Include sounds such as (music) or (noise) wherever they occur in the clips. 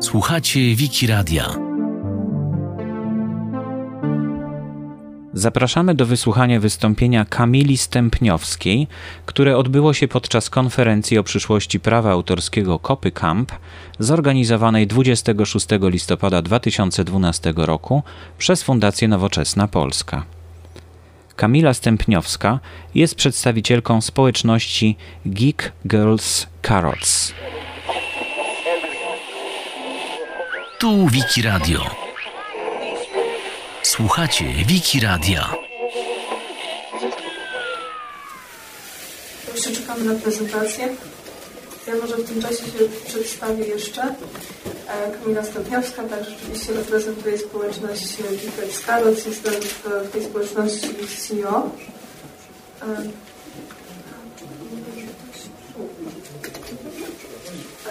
Słuchacie Wiki Radia. Zapraszamy do wysłuchania wystąpienia Kamili Stępniowskiej, które odbyło się podczas konferencji o przyszłości prawa autorskiego Kopy Camp, zorganizowanej 26 listopada 2012 roku przez Fundację Nowoczesna Polska. Kamila Stępniowska jest przedstawicielką społeczności Geek Girls Carrots. Tu Wiki Radio. Słuchacie Wiki Radia. Jeszcze czekamy na prezentację. Ja może w tym czasie się przedstawię jeszcze. E, Kamila Stopniowska, tak rzeczywiście reprezentuję społeczność Geekers Carrots. Jestem w, tej społeczności CEO.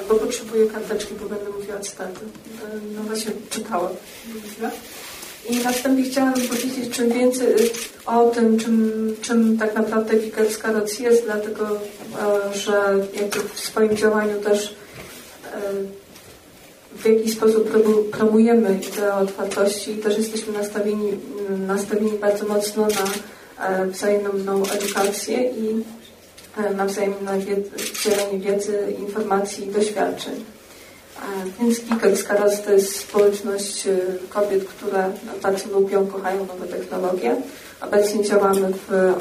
Bo potrzebuję karteczki, bo będę mówiła cytaty. E, No właśnie czytałam. I następnie chciałam powiedzieć czym więcej o tym, czym, czym tak naprawdę Geekers Carrots jest, dlatego e, że jakby w swoim działaniu też e, w jakiś sposób promu- promujemy ideę otwartości i też jesteśmy nastawieni, nastawieni bardzo mocno na wzajemną edukację i e, na dzielenie wiedzy, informacji i doświadczeń. Więc Geekers Carrots to jest społeczność e, kobiet, które bardzo lubią, kochają nowe technologie. Obecnie działamy w,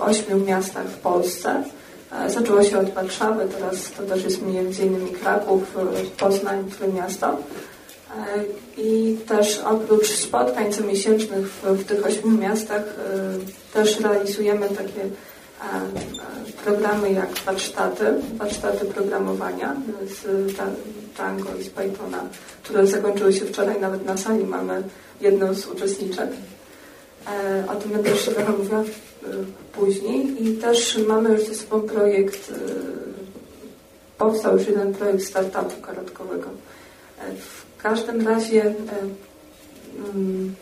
ośmiu miastach w Polsce. Zaczęło się od Warszawy, teraz to też jest innymi Kraków, e, Poznań, Trójmiasto. E, I też oprócz spotkań comiesięcznych w, w tych ośmiu miastach e, też realizujemy takie programy jak warsztaty, warsztaty programowania z Django i z Pythona, które zakończyły się wczoraj, nawet na sali mamy jedną z uczestniczek. E, O tym będę jeszcze trochę mówiła e, później. I też mamy już ze sobą projekt, e, powstał już jeden projekt startupu karatkowego. E, W każdym razie mm,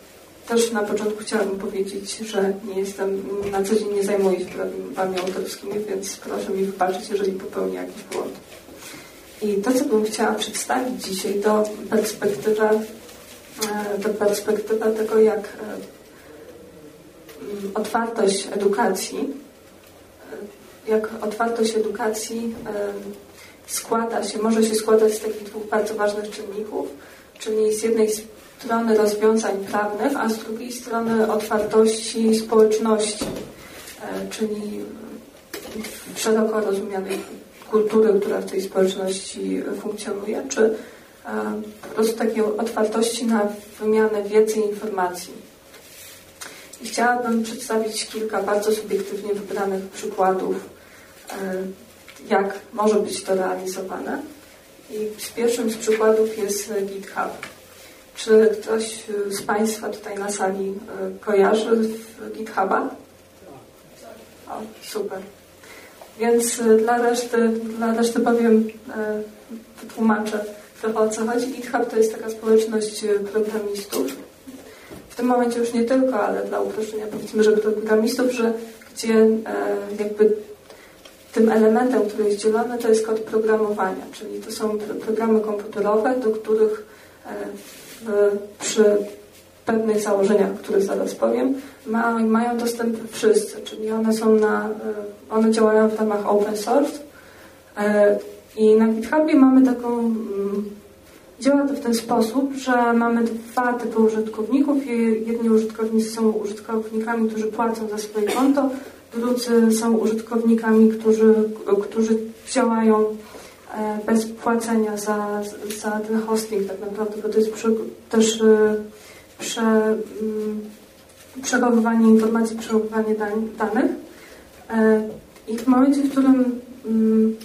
też na początku chciałabym powiedzieć, że nie jestem, na co dzień nie zajmuję się prawami autorskimi, więc proszę mi wybaczyć, jeżeli popełnię jakiś błąd. I to, co bym chciała przedstawić dzisiaj, to perspektywa, e, to perspektywa tego, jak e, mm, otwartość edukacji, e, jak otwartość edukacji składa się, może się składać z takich dwóch bardzo ważnych czynników, czyli z jednej strony rozwiązań prawnych, a z drugiej strony otwartości społeczności, e, czyli szeroko rozumianej kultury, która w tej społeczności funkcjonuje, czy e, po prostu takiej otwartości na wymianę wiedzy i informacji. I chciałabym przedstawić kilka bardzo subiektywnie wybranych przykładów, e, jak może być to realizowane. I pierwszym z przykładów jest GitHub. Czy ktoś z Państwa tutaj na sali e, kojarzy GitHuba? O, super. Więc e, dla reszty, dla reszty powiem, wytłumaczę trochę o co chodzi. GitHub to jest taka społeczność programistów. W tym momencie już nie tylko, ale dla uproszczenia powiedzmy, że programistów, że gdzie jakby tym elementem, który jest dzielony, to jest kod programowania, czyli to są pro- programy komputerowe, do których przy pewnych założeniach, których zaraz powiem, ma, mają dostęp wszyscy, czyli one są na, e, one działają w ramach open source e, i na GitHubie mamy taką, mm, działa to w ten sposób, że mamy dwa typy użytkowników. Je- Jedni użytkownicy są użytkownikami, którzy płacą za swoje konto, drudzy są użytkownikami, którzy, którzy działają e, bez płacenia za, za ten hosting tak naprawdę, bo to jest też e, prze, mm, przechowywanie informacji, przechowywanie dań, danych. E, I w momencie, w którym mm,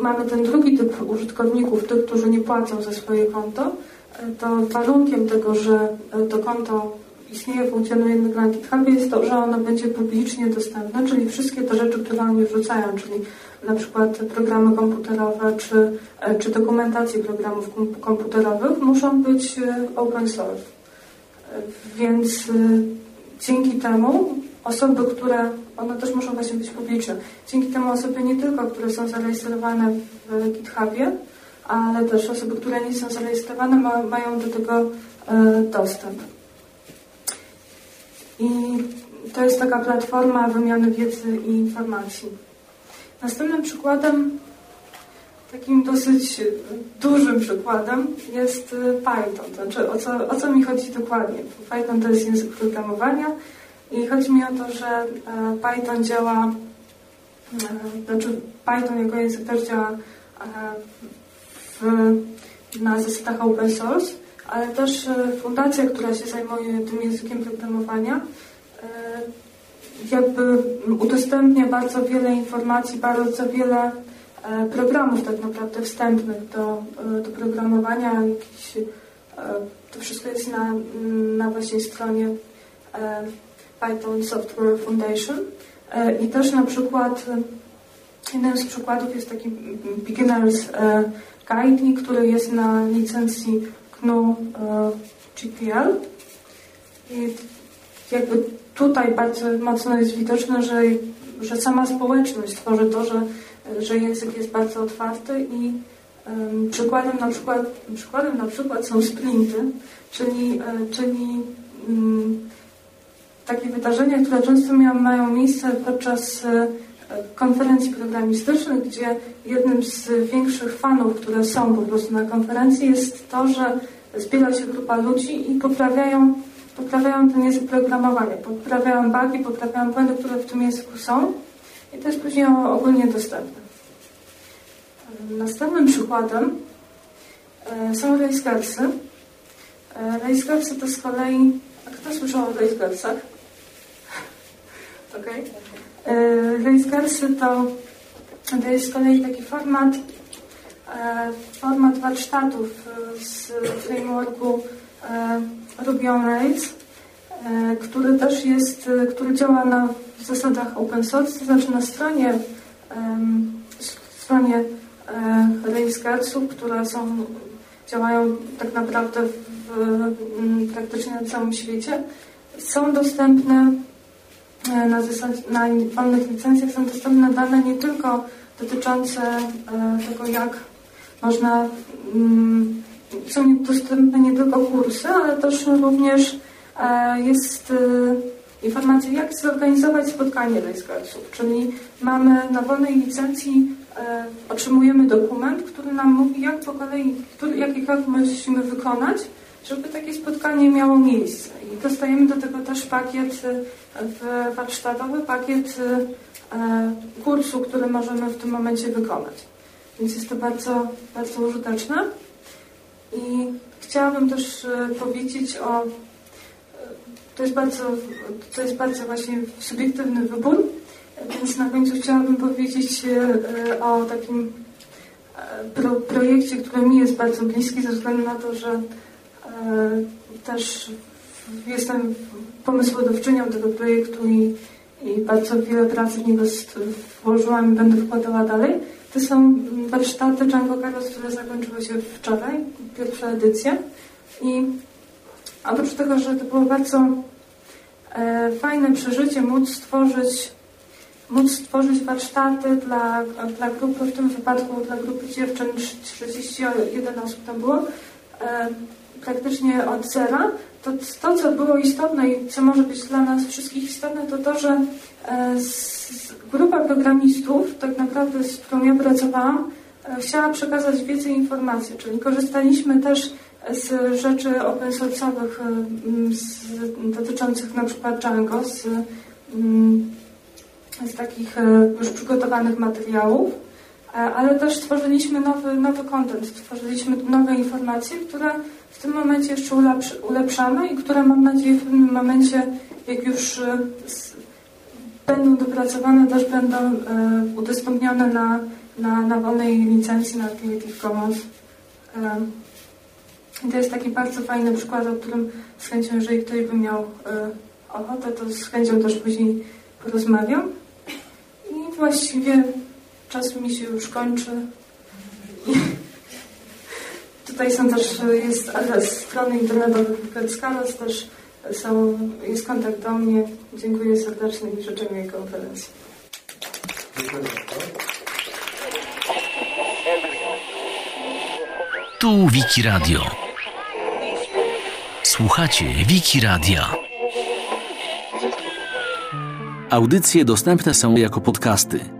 mamy ten drugi typ użytkowników, tych, którzy nie płacą za swoje konto, e, to warunkiem tego, że e, to konto istnieje, funkcjonuje na GitHubie jest to, że ono będzie publicznie dostępne, czyli wszystkie te rzeczy, które oni wrzucają, czyli na przykład programy komputerowe czy, e, czy dokumentacje programów kom- komputerowych muszą być e, open source. E, Więc dzięki temu osoby, które one też muszą właśnie być publiczne. Dzięki temu osoby nie tylko, które są zarejestrowane w GitHubie, ale też osoby, które nie są zarejestrowane, ma, mają do tego dostęp. I to jest taka platforma wymiany wiedzy i informacji. Następnym przykładem, takim dosyć dużym przykładem jest e, Python. Znaczy, o co, o co mi chodzi dokładnie? Python to jest język programowania i chodzi mi o to, że e, Python działa, e, znaczy Python jako język też działa w, na zasadach open source, ale też fundacja, która się zajmuje tym językiem programowania, jakby udostępnia bardzo wiele informacji, bardzo wiele e, programów tak naprawdę wstępnych do, e, do programowania. Jakiś, e, to wszystko jest na, na właśnie stronie Python Software Foundation. I też na przykład jednym z przykładów jest taki Beginner's Guide, który jest na licencji GNU GPL. I jakby tutaj bardzo mocno jest widoczne, że, że sama społeczność tworzy to, że, że język jest bardzo otwarty i um, przykładem, na przykład, przykładem na przykład są sprinty, czyli, e, czyli um, takie wydarzenia, które często mają miejsce podczas e, konferencji programistycznych, gdzie jednym z większych fanów, które są po prostu na konferencji jest to, że zbiera się grupa ludzi i poprawiają poprawiają ten język programowania, poprawiają bugi, poprawiają błędy, które w tym języku są i to jest później ogólnie dostępne. Następnym przykładem e, są racecarsy. E, racecarsy to z kolei... A kto słyszał o racecarsach? (laughs) Okej. Okay. Racecarsy to, to jest z kolei taki format format warsztatów z frameworku Ruby on Rails, e, który też jest, e, który działa na zasadach open source, to znaczy na stronie, stronie e, Railscarsów, które są, działają tak naprawdę w, praktycznie na całym świecie, są dostępne na, zasadzie, na wolnych licencjach są dostępne dane nie tylko dotyczące tego, jak można mm, są dostępne nie tylko kursy, ale też również e, jest e, informacja, jak zorganizować spotkanie Racecarsów. Czyli mamy na wolnej licencji, e, otrzymujemy dokument, który nam mówi, jak po kolei, jaki krok musimy wykonać, żeby takie spotkanie miało miejsce. I dostajemy do tego też pakiet warsztatowy, pakiet kursu, który możemy w tym momencie wykonać. Więc jest to bardzo, bardzo użyteczne. I chciałabym też e, powiedzieć o, e, to jest bardzo, to jest bardzo właśnie subiektywny wybór, więc na końcu chciałabym powiedzieć e, o takim pro, projekcie, który mi jest bardzo bliski ze względu na to, że też jestem pomysłodawczynią tego projektu i, i bardzo wiele pracy w niego włożyłam i będę wkładała dalej. To są warsztaty Django Carlos, które zakończyły się wczoraj, pierwsza edycja. I oprócz tego, że to było bardzo e, fajne przeżycie móc stworzyć, móc stworzyć warsztaty dla, dla grupy, w tym wypadku dla grupy dziewczyn, 31 osób tam było, e, praktycznie od zera, to, to, co było istotne i co może być dla nas wszystkich istotne, to to, że e, grupa programistów, tak naprawdę z którą ja pracowałam, e, chciała przekazać wiedzę i informacje, czyli korzystaliśmy też z rzeczy open source'owych e, dotyczących na przykład Django, z, z takich już przygotowanych materiałów, ale też stworzyliśmy nowy, nowy content, stworzyliśmy nowe informacje, które w tym momencie jeszcze ulepszamy i które mam nadzieję w pewnym momencie, jak już e, będą dopracowane, też będą e, udostępnione na, na, na wolnej licencji na Creative Commons. E, I to jest taki bardzo fajny przykład, o którym z chęcią, jeżeli ktoś by miał ochotę, to z chęcią też później porozmawiam. I właściwie czas mi się już kończy. (laughs) Tutaj są też, jest adres strony internetowej Kaskalas, też są, jest kontakt do mnie. Dziękuję serdecznie i życzę miłej konferencji. Tu Wiki Radio. Słuchacie Wiki Radia. Audycje dostępne są jako podcasty.